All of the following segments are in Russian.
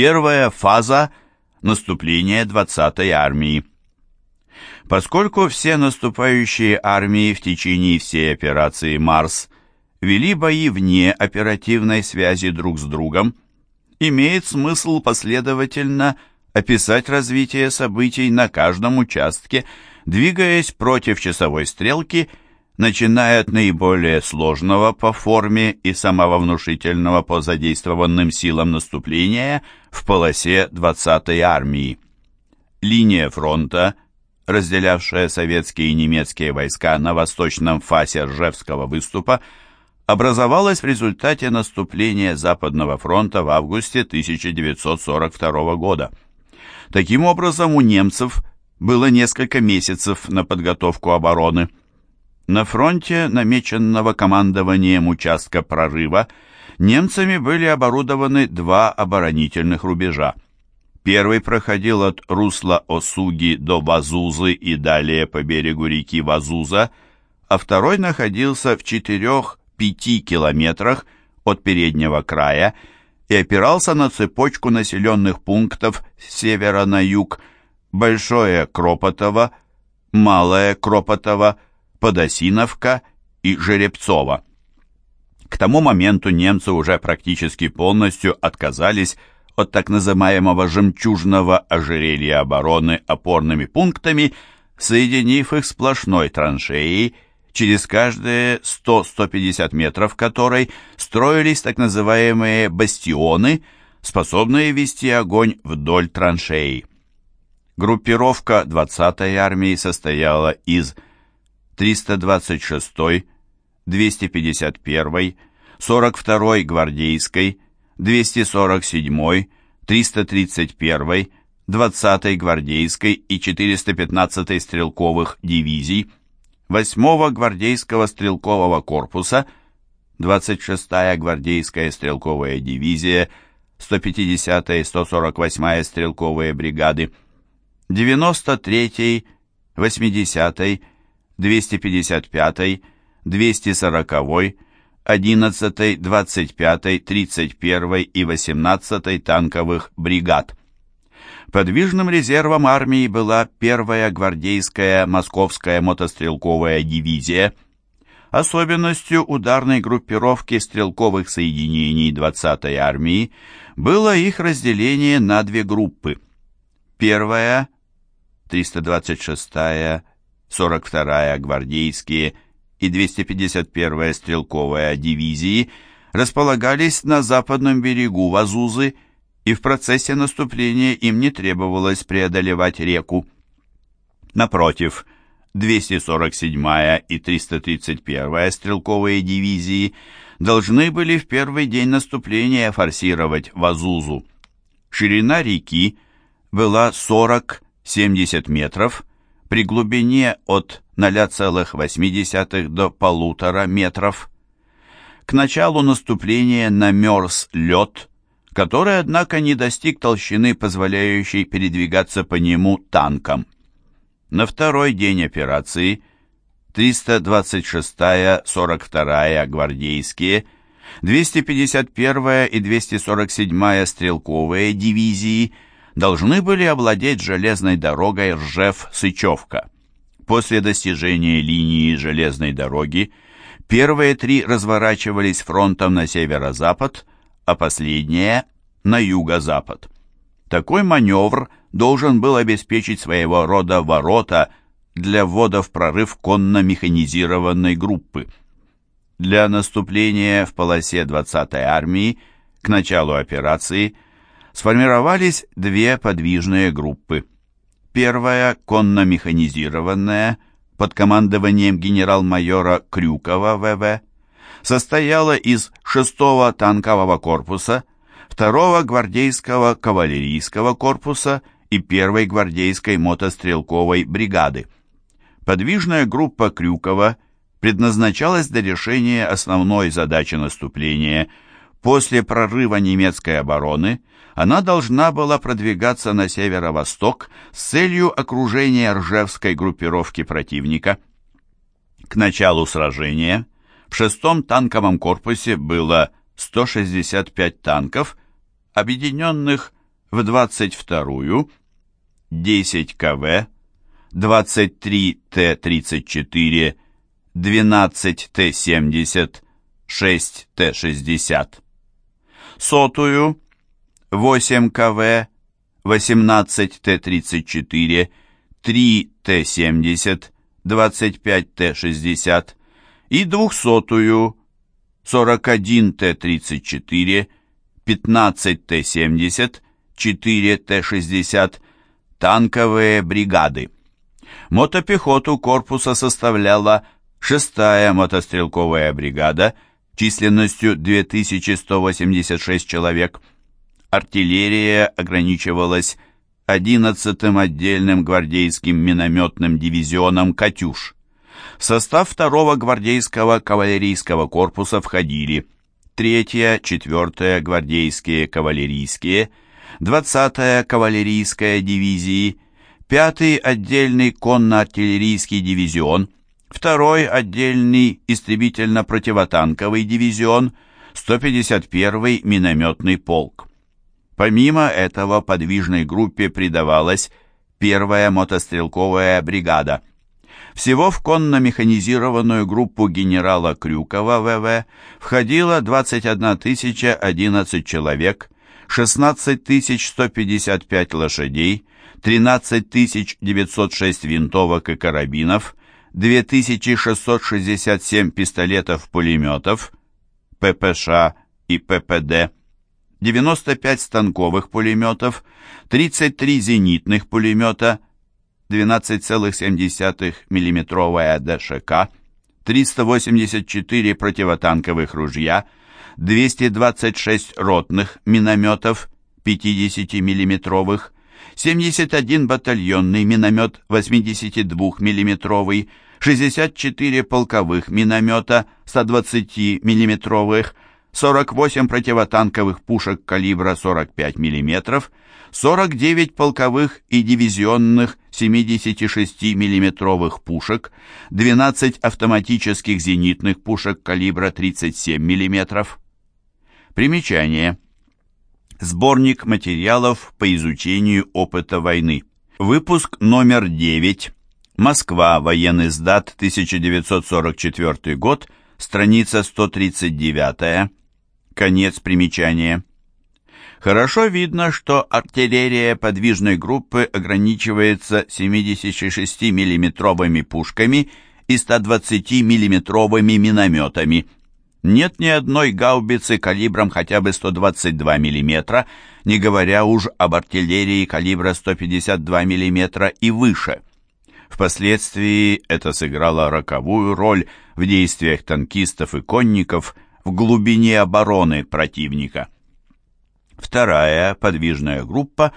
Первая фаза наступления 20-й армии. Поскольку все наступающие армии в течение всей операции «Марс» вели бои вне оперативной связи друг с другом, имеет смысл последовательно описать развитие событий на каждом участке, двигаясь против часовой стрелки, начиная от наиболее сложного по форме и самого внушительного по задействованным силам наступления в полосе 20-й армии. Линия фронта, разделявшая советские и немецкие войска на восточном фасе Ржевского выступа, образовалась в результате наступления Западного фронта в августе 1942 года. Таким образом, у немцев было несколько месяцев на подготовку обороны. На фронте намеченного командованием участка прорыва немцами были оборудованы два оборонительных рубежа. Первый проходил от русла Осуги до Вазузы и далее по берегу реки Вазуза, а второй находился в четырех 5 километрах от переднего края и опирался на цепочку населенных пунктов с севера на юг Большое Кропотово, Малое Кропотово, Подосиновка и Жеребцово. К тому моменту немцы уже практически полностью отказались от так называемого «жемчужного ожерелья обороны» опорными пунктами, соединив их сплошной траншеей – через каждые 100-150 метров которой строились так называемые бастионы, способные вести огонь вдоль траншеи. Группировка 20-й армии состояла из 326-й, 251-й, 42-й гвардейской, 247-й, 331-й, 20-й гвардейской и 415-й стрелковых дивизий, 8-го гвардейского стрелкового корпуса, 26-я гвардейская стрелковая дивизия, 150-я и 148-я стрелковые бригады, 93-й, 80-й, 255-й, 240-й, 11-й, 25-й, 31-й и 18-й танковых бригад. Подвижным резервом армии была первая гвардейская московская мотострелковая дивизия. Особенностью ударной группировки стрелковых соединений 20-й армии было их разделение на две группы. Первая, 326-я, 42-я гвардейские и 251-я стрелковая дивизии располагались на западном берегу Вазузы и в процессе наступления им не требовалось преодолевать реку. Напротив, 247-я и 331-я стрелковые дивизии должны были в первый день наступления форсировать Вазузу. Ширина реки была 40-70 метров, при глубине от 0,8 до полутора метров. К началу наступления намерз лед, который, однако, не достиг толщины, позволяющей передвигаться по нему танкам. На второй день операции 326-я, 42-я гвардейские, 251-я и 247-я стрелковые дивизии должны были овладеть железной дорогой Ржев-Сычевка. После достижения линии железной дороги первые три разворачивались фронтом на северо-запад, а последняя – на юго-запад. Такой маневр должен был обеспечить своего рода ворота для ввода в прорыв конно-механизированной группы. Для наступления в полосе 20-й армии к началу операции сформировались две подвижные группы. Первая конно-механизированная под командованием генерал-майора Крюкова ВВ состояла из 6-го танкового корпуса, 2-го гвардейского кавалерийского корпуса и 1-й гвардейской мотострелковой бригады. Подвижная группа Крюкова предназначалась для решения основной задачи наступления. После прорыва немецкой обороны она должна была продвигаться на северо-восток с целью окружения Ржевской группировки противника. К началу сражения – в шестом танковом корпусе было 165 танков, объединенных в 22-ю, 10 КВ, 23 Т-34, 12 Т-70, 6 Т-60. Сотую, 8 КВ, 18 Т-34, 3 Т-70, 25 Т-60 и двухсотую, 41 Т-34, 15 Т-70, 4 Т-60 танковые бригады. Мотопехоту корпуса составляла 6-я мотострелковая бригада численностью 2186 человек. Артиллерия ограничивалась 11-м отдельным гвардейским минометным дивизионом «Катюш». В состав 2-го гвардейского кавалерийского корпуса входили 3-я, 4-я гвардейские кавалерийские, 20-я кавалерийская дивизии, 5-й отдельный конно-артиллерийский дивизион, 2-й отдельный истребительно-противотанковый дивизион, 151-й минометный полк. Помимо этого подвижной группе придавалась первая мотострелковая бригада. Всего в конно-механизированную группу генерала Крюкова ВВ входило 21 тысяча 11 человек, 16 155 лошадей, 13 906 винтовок и карабинов, 2667 пистолетов-пулеметов, ППШ и ППД, 95 станковых пулеметов, 33 зенитных пулемета, 12,7 мм ДШК, 384 противотанковых ружья, 226 ротных минометов 50 миллиметровых, 71 батальонный миномет 82 миллиметровый, 64 полковых миномета 120 миллиметровых, 48 противотанковых пушек калибра 45 мм, 49 полковых и дивизионных 76 миллиметровых пушек, 12 автоматических зенитных пушек калибра 37 мм. Примечание. Сборник материалов по изучению опыта войны. Выпуск номер 9. Москва. Военный сдат. 1944 год. Страница 139. Конец примечания. Хорошо видно, что артиллерия подвижной группы ограничивается 76 миллиметровыми пушками и 120 миллиметровыми минометами. Нет ни одной гаубицы калибром хотя бы 122 мм, не говоря уж об артиллерии калибра 152 мм и выше. Впоследствии это сыграло роковую роль в действиях танкистов и конников – в глубине обороны противника. Вторая подвижная группа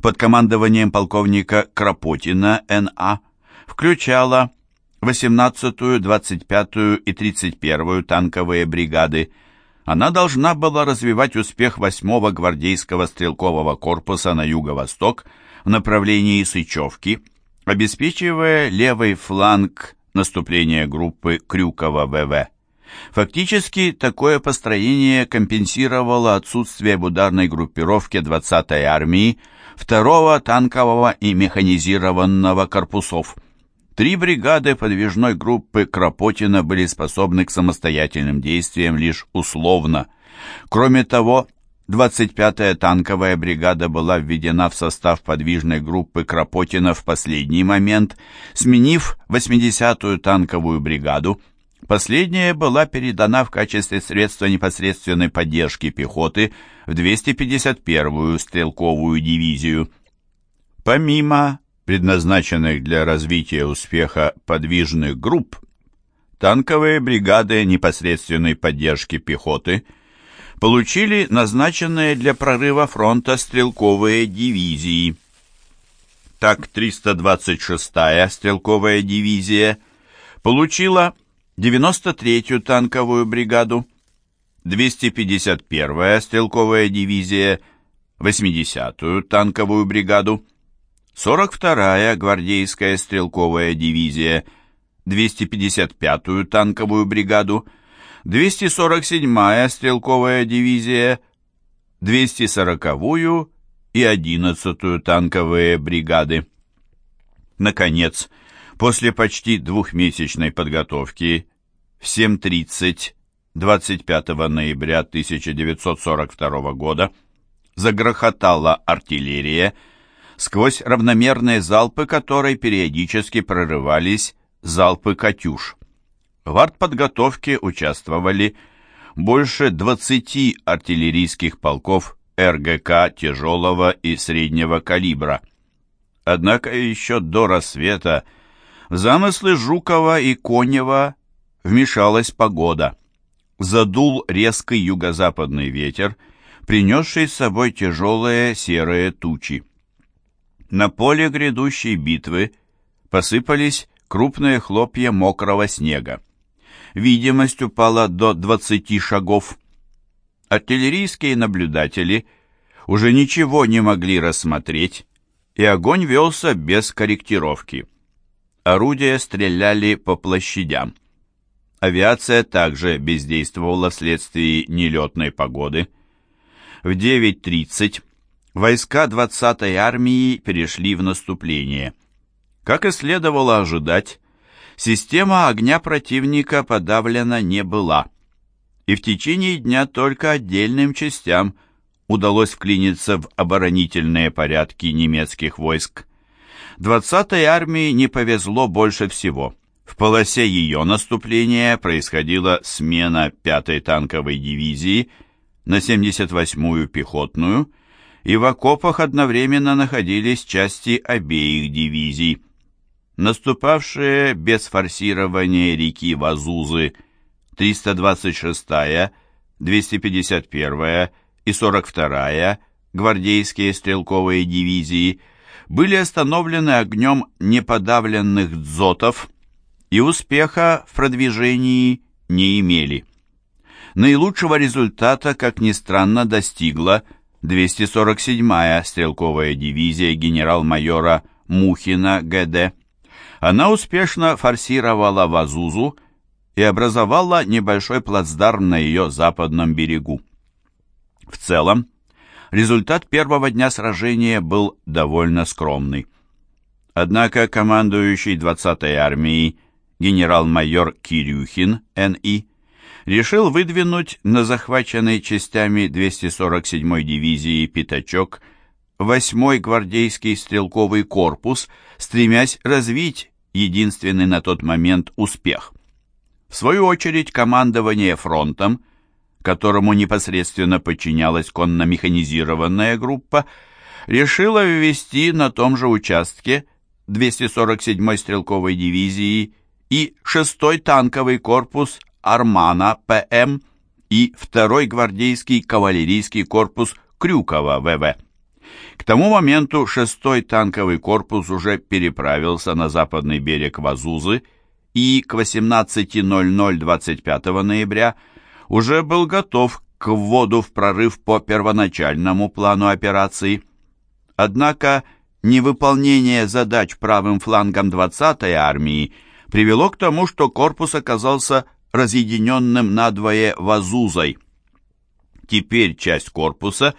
под командованием полковника Кропотина Н.А. включала 18-ю, 25-ю и 31-ю танковые бригады. Она должна была развивать успех 8-го гвардейского стрелкового корпуса на юго-восток в направлении Сычевки, обеспечивая левый фланг наступления группы Крюкова ВВ. Фактически, такое построение компенсировало отсутствие в ударной группировке 20-й армии, 2-го танкового и механизированного корпусов. Три бригады подвижной группы Кропотина были способны к самостоятельным действиям лишь условно. Кроме того, 25-я танковая бригада была введена в состав подвижной группы Кропотина в последний момент, сменив 80-ю танковую бригаду – Последняя была передана в качестве средства непосредственной поддержки пехоты в 251-ю стрелковую дивизию. Помимо предназначенных для развития успеха подвижных групп, танковые бригады непосредственной поддержки пехоты получили назначенные для прорыва фронта стрелковые дивизии. Так 326-я стрелковая дивизия получила 93-ю танковую бригаду, 251-я стрелковая дивизия, 80-ю танковую бригаду, 42-я гвардейская стрелковая дивизия, 255-ю танковую бригаду, 247-я стрелковая дивизия, 240-ю и 11-ю танковые бригады. Наконец, после почти двухмесячной подготовки в 7.30 25 ноября 1942 года загрохотала артиллерия, сквозь равномерные залпы которой периодически прорывались залпы «Катюш». В артподготовке участвовали больше 20 артиллерийских полков РГК тяжелого и среднего калибра. Однако еще до рассвета в замыслы Жукова и Конева вмешалась погода. Задул резкий юго-западный ветер, принесший с собой тяжелые серые тучи. На поле грядущей битвы посыпались крупные хлопья мокрого снега. Видимость упала до 20 шагов. Артиллерийские наблюдатели уже ничего не могли рассмотреть, и огонь велся без корректировки. Орудия стреляли по площадям. Авиация также бездействовала вследствие нелетной погоды. В 9.30 войска 20-й армии перешли в наступление. Как и следовало ожидать, система огня противника подавлена не была, и в течение дня только отдельным частям удалось вклиниться в оборонительные порядки немецких войск. 20-й армии не повезло больше всего – в полосе ее наступления происходила смена 5-й танковой дивизии на 78-ю пехотную, и в окопах одновременно находились части обеих дивизий. Наступавшие без форсирования реки Вазузы 326-я, 251-я и 42-я гвардейские стрелковые дивизии были остановлены огнем неподавленных дзотов и успеха в продвижении не имели. Наилучшего результата, как ни странно, достигла 247-я стрелковая дивизия генерал-майора Мухина ГД. Она успешно форсировала Вазузу и образовала небольшой плацдарм на ее западном берегу. В целом, результат первого дня сражения был довольно скромный. Однако командующий 20-й армией генерал-майор Кирюхин, Н.И., решил выдвинуть на захваченной частями 247-й дивизии «Пятачок» 8-й гвардейский стрелковый корпус, стремясь развить единственный на тот момент успех. В свою очередь командование фронтом, которому непосредственно подчинялась конно-механизированная группа, решило ввести на том же участке 247-й стрелковой дивизии и 6-й танковый корпус Армана ПМ и 2-й гвардейский кавалерийский корпус Крюкова ВВ. К тому моменту 6-й танковый корпус уже переправился на западный берег Вазузы и к 18.00 25 ноября уже был готов к вводу в прорыв по первоначальному плану операции. Однако невыполнение задач правым флангом 20-й армии – привело к тому, что корпус оказался разъединенным надвое вазузой. Теперь часть корпуса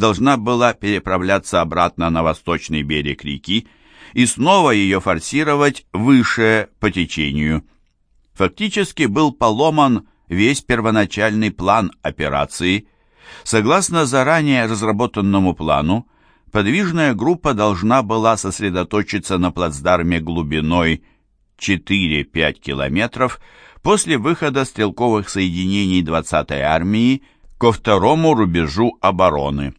должна была переправляться обратно на восточный берег реки и снова ее форсировать выше по течению. Фактически был поломан весь первоначальный план операции. Согласно заранее разработанному плану, подвижная группа должна была сосредоточиться на плацдарме глубиной 4-5 километров после выхода стрелковых соединений 20-й армии ко второму рубежу обороны.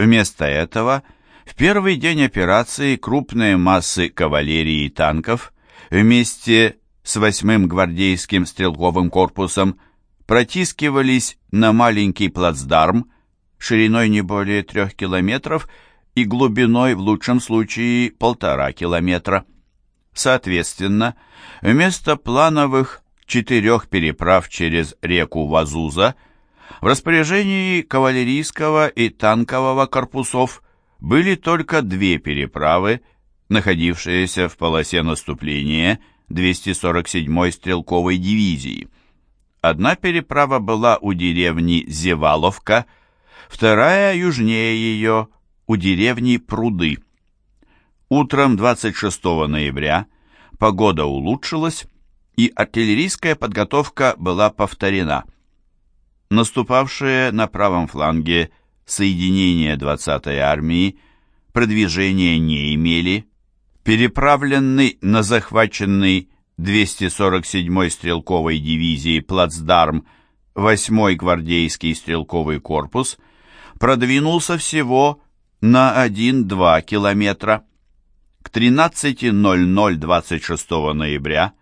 Вместо этого в первый день операции крупные массы кавалерии и танков вместе с 8-м гвардейским стрелковым корпусом протискивались на маленький плацдарм шириной не более трех километров и глубиной в лучшем случае полтора километра. Соответственно, вместо плановых четырех переправ через реку Вазуза в распоряжении кавалерийского и танкового корпусов были только две переправы, находившиеся в полосе наступления 247-й стрелковой дивизии. Одна переправа была у деревни Зеваловка, вторая южнее ее, у деревни Пруды. Утром 26 ноября погода улучшилась, и артиллерийская подготовка была повторена. Наступавшие на правом фланге соединения 20-й армии продвижения не имели, переправленный на захваченный 247-й стрелковой дивизии плацдарм 8-й гвардейский стрелковый корпус продвинулся всего на 1-2 километра. К 13.00 26 ноября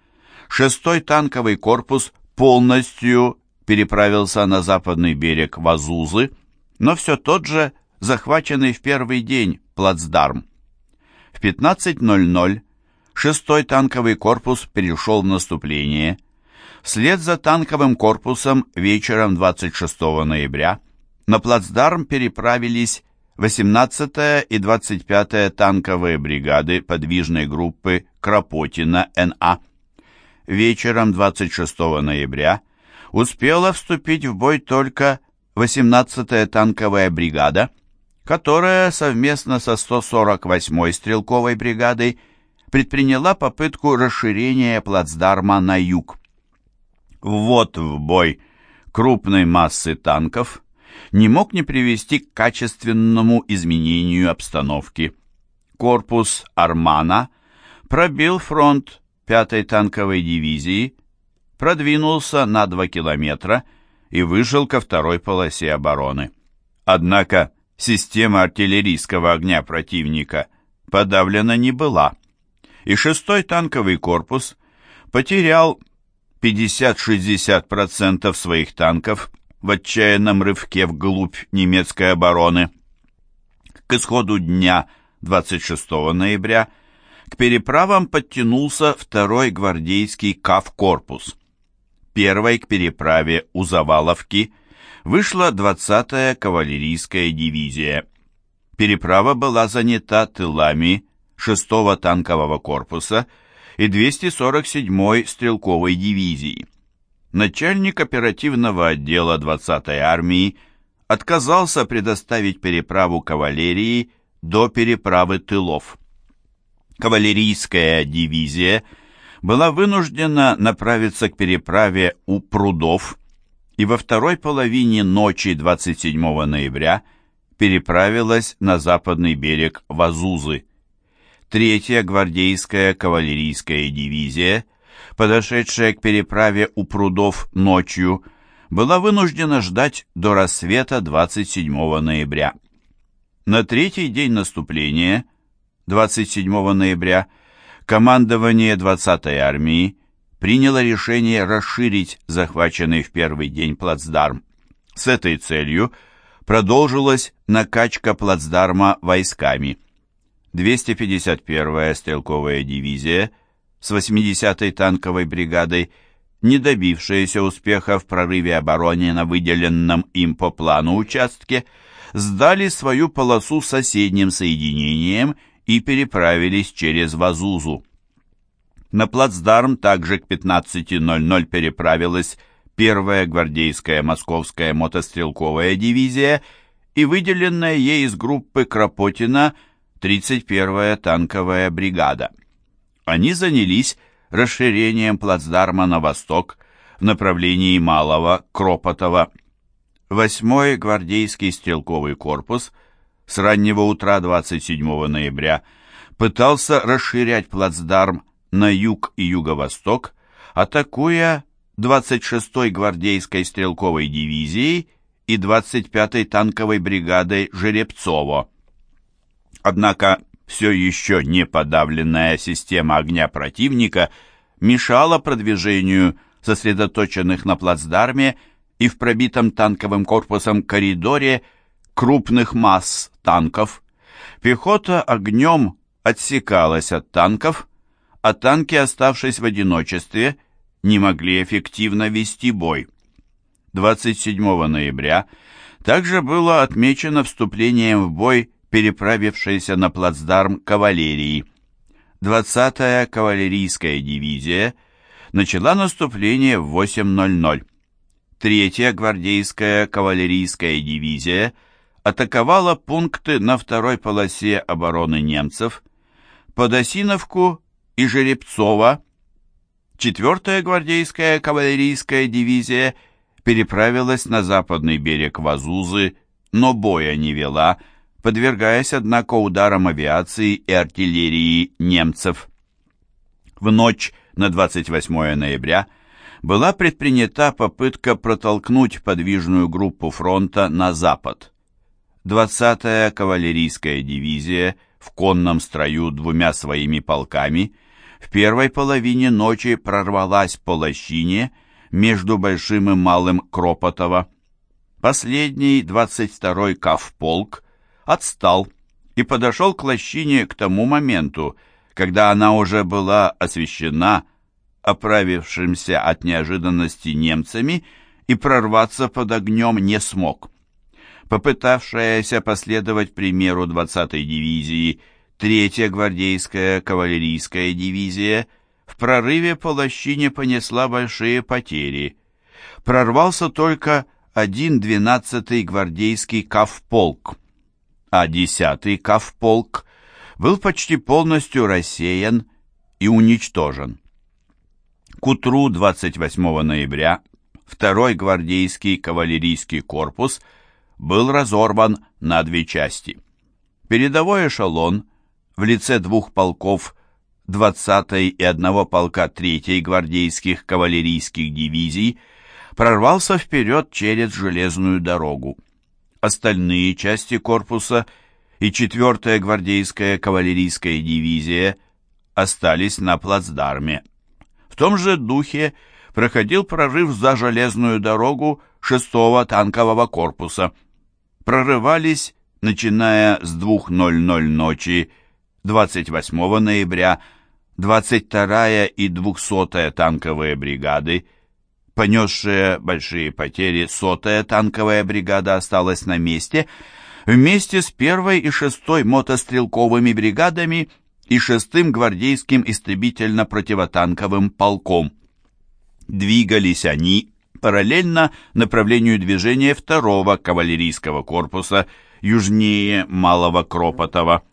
6-й танковый корпус полностью переправился на западный берег Вазузы, но все тот же захваченный в первый день плацдарм. В 15.00 шестой танковый корпус перешел в наступление. Вслед за танковым корпусом вечером 26 ноября на плацдарм переправились 18-я и 25-я танковые бригады подвижной группы Кропотина НА. Вечером 26 ноября успела вступить в бой только 18-я танковая бригада, которая совместно со 148-й стрелковой бригадой предприняла попытку расширения плацдарма на юг. Ввод в бой крупной массы танков не мог не привести к качественному изменению обстановки. Корпус Армана пробил фронт 5-й танковой дивизии, продвинулся на 2 километра и вышел ко второй полосе обороны. Однако система артиллерийского огня противника подавлена не была, и шестой танковый корпус потерял 50-60% своих танков в отчаянном рывке вглубь немецкой обороны. К исходу дня 26 ноября к переправам подтянулся второй гвардейский КАВ-корпус. Первой к переправе у Заваловки – вышла 20-я кавалерийская дивизия. Переправа была занята тылами 6-го танкового корпуса и 247-й стрелковой дивизии. Начальник оперативного отдела 20-й армии отказался предоставить переправу кавалерии до переправы тылов. Кавалерийская дивизия была вынуждена направиться к переправе у прудов, и во второй половине ночи 27 ноября переправилась на западный берег Вазузы. Третья гвардейская кавалерийская дивизия, подошедшая к переправе у прудов ночью, была вынуждена ждать до рассвета 27 ноября. На третий день наступления, 27 ноября, командование 20-й армии приняло решение расширить захваченный в первый день плацдарм. С этой целью продолжилась накачка плацдарма войсками. 251-я стрелковая дивизия с 80-й танковой бригадой, не добившаяся успеха в прорыве обороны на выделенном им по плану участке, сдали свою полосу соседним соединением и переправились через Вазузу. На плацдарм также к 15.00 переправилась первая гвардейская московская мотострелковая дивизия и выделенная ей из группы Кропотина 31-я танковая бригада. Они занялись расширением плацдарма на восток в направлении Малого Кропотова. 8-й гвардейский стрелковый корпус с раннего утра 27 ноября пытался расширять плацдарм на юг и юго-восток, атакуя 26-й гвардейской стрелковой дивизией и 25-й танковой бригадой Жеребцово. Однако все еще не подавленная система огня противника мешала продвижению сосредоточенных на плацдарме и в пробитом танковым корпусом коридоре крупных масс танков. Пехота огнем отсекалась от танков, а танки, оставшись в одиночестве, не могли эффективно вести бой. 27 ноября также было отмечено вступлением в бой переправившейся на плацдарм кавалерии. 20-я кавалерийская дивизия начала наступление в 8.00. Третья гвардейская кавалерийская дивизия атаковала пункты на второй полосе обороны немцев, Подосиновку и Жеребцово. 4-я гвардейская кавалерийская дивизия переправилась на западный берег Вазузы, но боя не вела, подвергаясь, однако, ударам авиации и артиллерии немцев. В ночь на 28 ноября была предпринята попытка протолкнуть подвижную группу фронта на запад. 20-я кавалерийская дивизия в конном строю двумя своими полками в первой половине ночи прорвалась по лощине между Большим и Малым Кропотово. Последний, 22-й кавполк, отстал и подошел к лощине к тому моменту, когда она уже была освещена оправившимся от неожиданности немцами и прорваться под огнем не смог. Попытавшаяся последовать примеру 20-й дивизии 3-я гвардейская кавалерийская дивизия в прорыве по лощине понесла большие потери. Прорвался только один 12-й гвардейский кавполк, а 10-й кавполк был почти полностью рассеян и уничтожен. К утру 28 ноября второй гвардейский кавалерийский корпус был разорван на две части. Передовой эшелон в лице двух полков 20-й и одного полка 3-й гвардейских кавалерийских дивизий прорвался вперед через железную дорогу. Остальные части корпуса и 4-я гвардейская кавалерийская дивизия остались на плацдарме. В том же духе проходил прорыв за железную дорогу 6-го танкового корпуса. Прорывались, начиная с 2.00 ночи 28 ноября, 22-я и 200-я танковые бригады, понесшие большие потери, 100-я танковая бригада осталась на месте, вместе с 1-й и 6-й мотострелковыми бригадами и 6-м гвардейским истребительно-противотанковым полком. Двигались они параллельно направлению движения 2-го кавалерийского корпуса южнее Малого Кропотова.